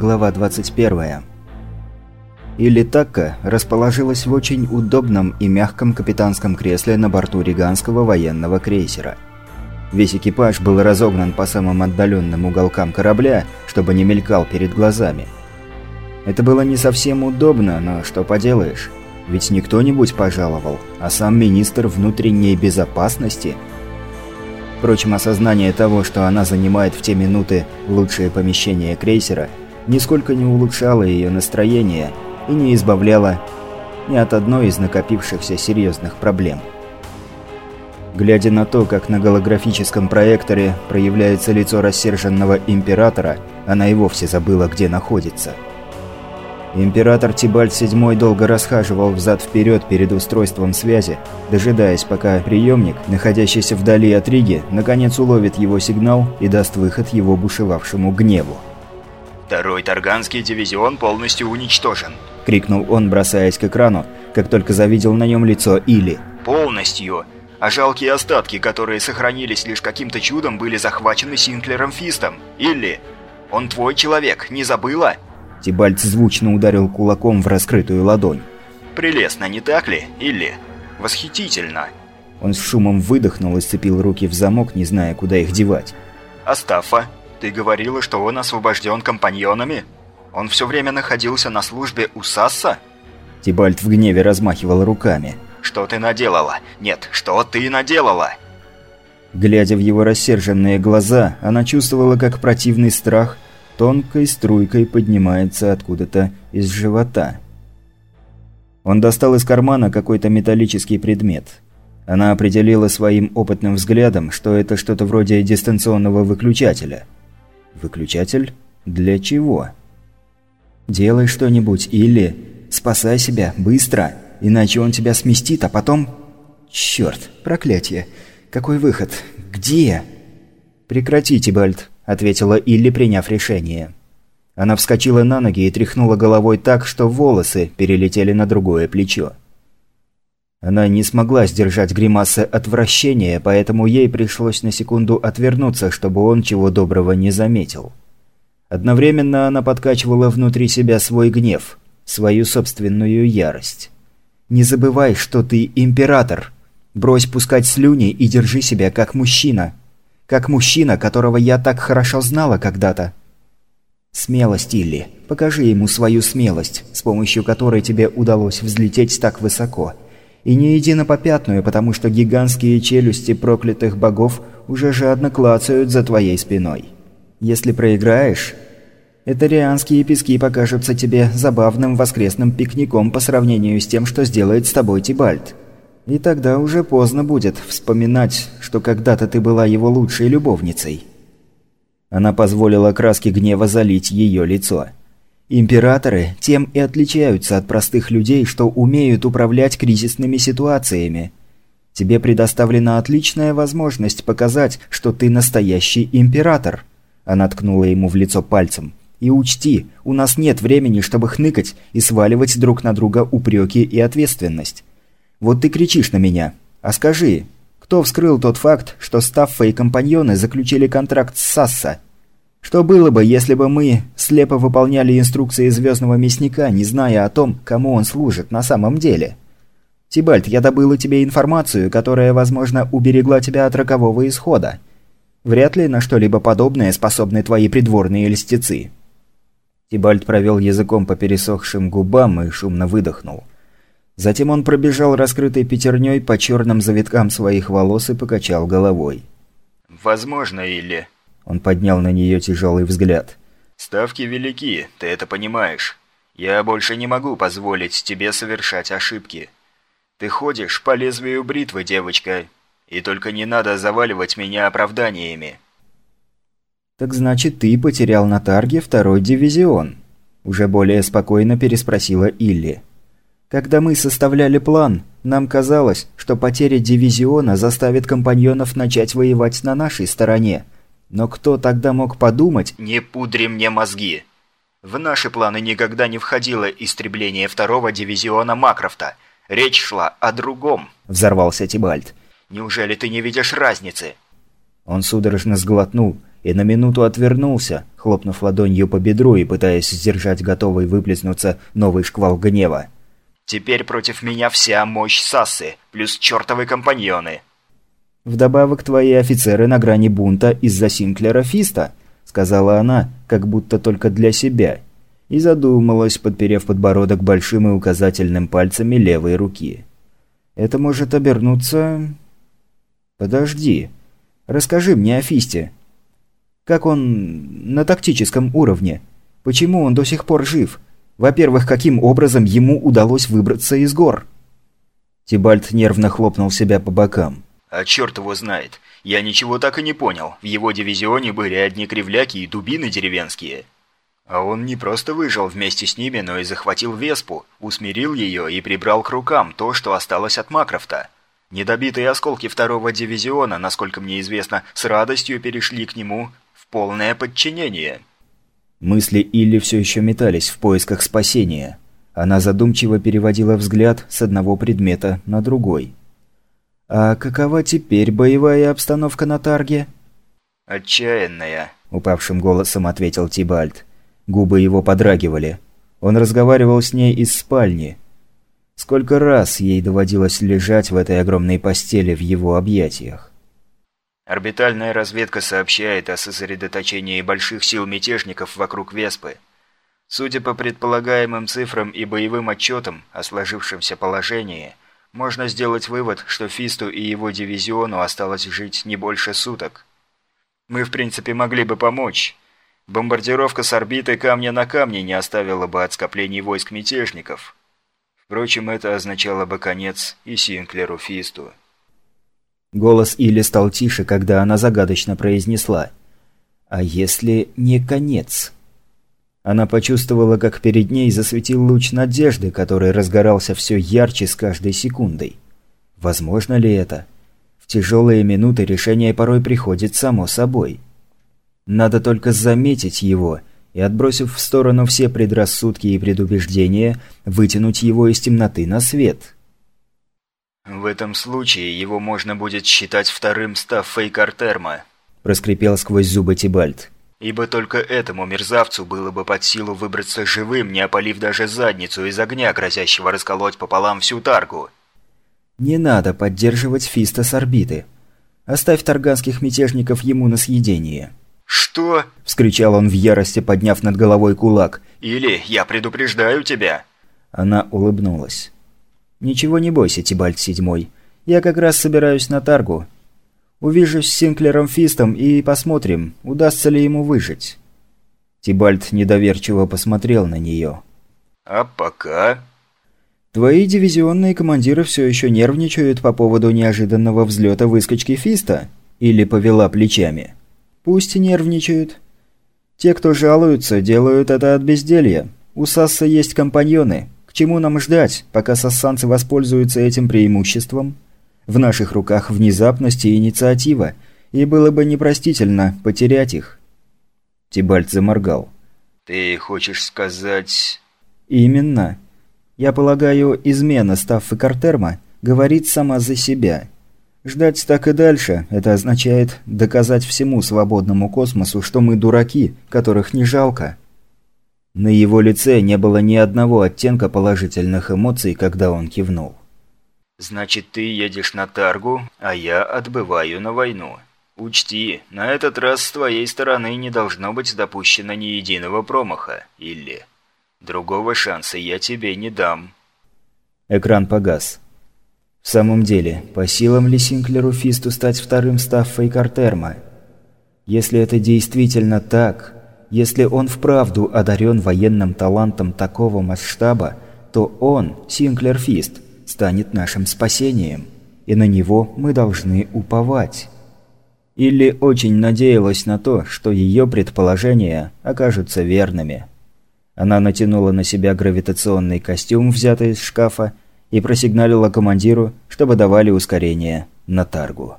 глава 21. Или Такка расположилась в очень удобном и мягком капитанском кресле на борту риганского военного крейсера. Весь экипаж был разогнан по самым отдаленным уголкам корабля, чтобы не мелькал перед глазами. Это было не совсем удобно, но что поделаешь. Ведь не кто-нибудь пожаловал, а сам министр внутренней безопасности – Впрочем, осознание того, что она занимает в те минуты лучшее помещение крейсера, нисколько не улучшало ее настроение и не избавляло ни от одной из накопившихся серьезных проблем. Глядя на то, как на голографическом проекторе проявляется лицо рассерженного императора, она и вовсе забыла, где находится – Император Тибальт VII долго расхаживал взад-вперед перед устройством связи, дожидаясь, пока приемник, находящийся вдали от Риги, наконец уловит его сигнал и даст выход его бушевавшему гневу. «Второй Тарганский дивизион полностью уничтожен», — крикнул он, бросаясь к экрану, как только завидел на нем лицо Или. «Полностью! А жалкие остатки, которые сохранились лишь каким-то чудом, были захвачены Синклером Фистом. Или... Он твой человек, не забыла?» Тибальц звучно ударил кулаком в раскрытую ладонь. «Прелестно, не так ли? Или... восхитительно!» Он с шумом выдохнул и сцепил руки в замок, не зная, куда их девать. «Астафа, ты говорила, что он освобожден компаньонами? Он все время находился на службе у Сасса?» Тибальт в гневе размахивал руками. «Что ты наделала? Нет, что ты наделала?» Глядя в его рассерженные глаза, она чувствовала, как противный страх – тонкой струйкой поднимается откуда-то из живота. Он достал из кармана какой-то металлический предмет. Она определила своим опытным взглядом, что это что-то вроде дистанционного выключателя. Выключатель? Для чего? «Делай что-нибудь или спасай себя, быстро, иначе он тебя сместит, а потом...» «Чёрт, проклятие! Какой выход? Где?» «Прекратите, Бальт ответила Илли, приняв решение. Она вскочила на ноги и тряхнула головой так, что волосы перелетели на другое плечо. Она не смогла сдержать гримасы отвращения, поэтому ей пришлось на секунду отвернуться, чтобы он чего доброго не заметил. Одновременно она подкачивала внутри себя свой гнев, свою собственную ярость. «Не забывай, что ты император. Брось пускать слюни и держи себя как мужчина. Как мужчина, которого я так хорошо знала когда-то. Смелость, Илли. Покажи ему свою смелость, с помощью которой тебе удалось взлететь так высоко. И не иди на попятную, потому что гигантские челюсти проклятых богов уже жадно клацают за твоей спиной. Если проиграешь, этарианские пески покажутся тебе забавным воскресным пикником по сравнению с тем, что сделает с тобой Тибальт. И тогда уже поздно будет вспоминать, что когда-то ты была его лучшей любовницей. Она позволила краске гнева залить ее лицо. Императоры тем и отличаются от простых людей, что умеют управлять кризисными ситуациями. Тебе предоставлена отличная возможность показать, что ты настоящий император. Она ткнула ему в лицо пальцем. И учти, у нас нет времени, чтобы хныкать и сваливать друг на друга упреки и ответственность. Вот ты кричишь на меня. А скажи, кто вскрыл тот факт, что Стаффа и компаньоны заключили контракт с Сасса? Что было бы, если бы мы слепо выполняли инструкции Звездного Мясника, не зная о том, кому он служит на самом деле? Тибальт, я добыла тебе информацию, которая, возможно, уберегла тебя от рокового исхода. Вряд ли на что-либо подобное способны твои придворные льстецы». Тибальт провел языком по пересохшим губам и шумно выдохнул. Затем он пробежал раскрытой пятерней по черным завиткам своих волос и покачал головой. «Возможно, или...» Он поднял на нее тяжелый взгляд. «Ставки велики, ты это понимаешь. Я больше не могу позволить тебе совершать ошибки. Ты ходишь по лезвию бритвы, девочка, и только не надо заваливать меня оправданиями». «Так значит, ты потерял на Тарге второй дивизион?» Уже более спокойно переспросила Илли. Когда мы составляли план, нам казалось, что потеря дивизиона заставит компаньонов начать воевать на нашей стороне. Но кто тогда мог подумать... «Не пудри мне мозги!» В наши планы никогда не входило истребление второго дивизиона Макрофта. Речь шла о другом. Взорвался Тибальт. Неужели ты не видишь разницы? Он судорожно сглотнул и на минуту отвернулся, хлопнув ладонью по бедру и пытаясь сдержать готовый выплеснуться новый шквал гнева. «Теперь против меня вся мощь Сассы, плюс чертовы компаньоны!» «Вдобавок твои офицеры на грани бунта из-за Синклера Фиста», сказала она, как будто только для себя, и задумалась, подперев подбородок большим и указательным пальцами левой руки. «Это может обернуться...» «Подожди. Расскажи мне о Фисте. Как он на тактическом уровне? Почему он до сих пор жив? Во-первых, каким образом ему удалось выбраться из гор?» Тибальт нервно хлопнул себя по бокам. «А черт его знает. Я ничего так и не понял. В его дивизионе были одни кривляки и дубины деревенские. А он не просто выжил вместе с ними, но и захватил Веспу, усмирил ее и прибрал к рукам то, что осталось от Макрофта. Недобитые осколки второго дивизиона, насколько мне известно, с радостью перешли к нему в полное подчинение. Мысли Илли все еще метались в поисках спасения. Она задумчиво переводила взгляд с одного предмета на другой. «А какова теперь боевая обстановка на Тарге?» «Отчаянная», — упавшим голосом ответил Тибальд. Губы его подрагивали. Он разговаривал с ней из спальни. Сколько раз ей доводилось лежать в этой огромной постели в его объятиях. Орбитальная разведка сообщает о сосредоточении больших сил мятежников вокруг Веспы. Судя по предполагаемым цифрам и боевым отчетам о сложившемся положении, можно сделать вывод, что Фисту и его дивизиону осталось жить не больше суток. Мы, в принципе, могли бы помочь, Бомбардировка с орбиты камня на камне не оставила бы от скоплений войск мятежников. Впрочем, это означало бы конец и Синклеру Фисту. Голос Или стал тише, когда она загадочно произнесла «А если не конец?» Она почувствовала, как перед ней засветил луч надежды, который разгорался все ярче с каждой секундой. Возможно ли это? В тяжелые минуты решение порой приходит само собой. Надо только заметить его и, отбросив в сторону все предрассудки и предубеждения, вытянуть его из темноты на свет. «В этом случае его можно будет считать вторым Стаффой Картерма», – проскрипел сквозь зубы Тибальт. «Ибо только этому мерзавцу было бы под силу выбраться живым, не опалив даже задницу из огня, грозящего расколоть пополам всю Таргу». «Не надо поддерживать Фиста с орбиты. Оставь тарганских мятежников ему на съедение». «Что?» – вскричал он в ярости, подняв над головой кулак. «Или я предупреждаю тебя!» Она улыбнулась. «Ничего не бойся, Тибальт Седьмой. Я как раз собираюсь на Таргу. Увижусь с Синклером Фистом и посмотрим, удастся ли ему выжить». Тибальт недоверчиво посмотрел на нее. «А пока?» «Твои дивизионные командиры все еще нервничают по поводу неожиданного взлета выскочки Фиста?» Или повела плечами?» Пусть нервничают. Те, кто жалуются, делают это от безделья. У Сасса есть компаньоны. К чему нам ждать, пока сассанцы воспользуются этим преимуществом? В наших руках внезапность и инициатива, и было бы непростительно потерять их. Тибальт заморгал. «Ты хочешь сказать...» «Именно. Я полагаю, измена Стаффы Картерма говорит сама за себя». Ждать так и дальше – это означает доказать всему свободному космосу, что мы дураки, которых не жалко. На его лице не было ни одного оттенка положительных эмоций, когда он кивнул. «Значит, ты едешь на Таргу, а я отбываю на войну. Учти, на этот раз с твоей стороны не должно быть допущено ни единого промаха, или... Другого шанса я тебе не дам». Экран погас. В самом деле, по силам ли Синклеру Фисту стать вторым Стаффой Картерма? Если это действительно так, если он вправду одарен военным талантом такого масштаба, то он, Синклер Фист, станет нашим спасением, и на него мы должны уповать. Или очень надеялась на то, что ее предположения окажутся верными. Она натянула на себя гравитационный костюм, взятый из шкафа, и просигналила командиру, чтобы давали ускорение на таргу.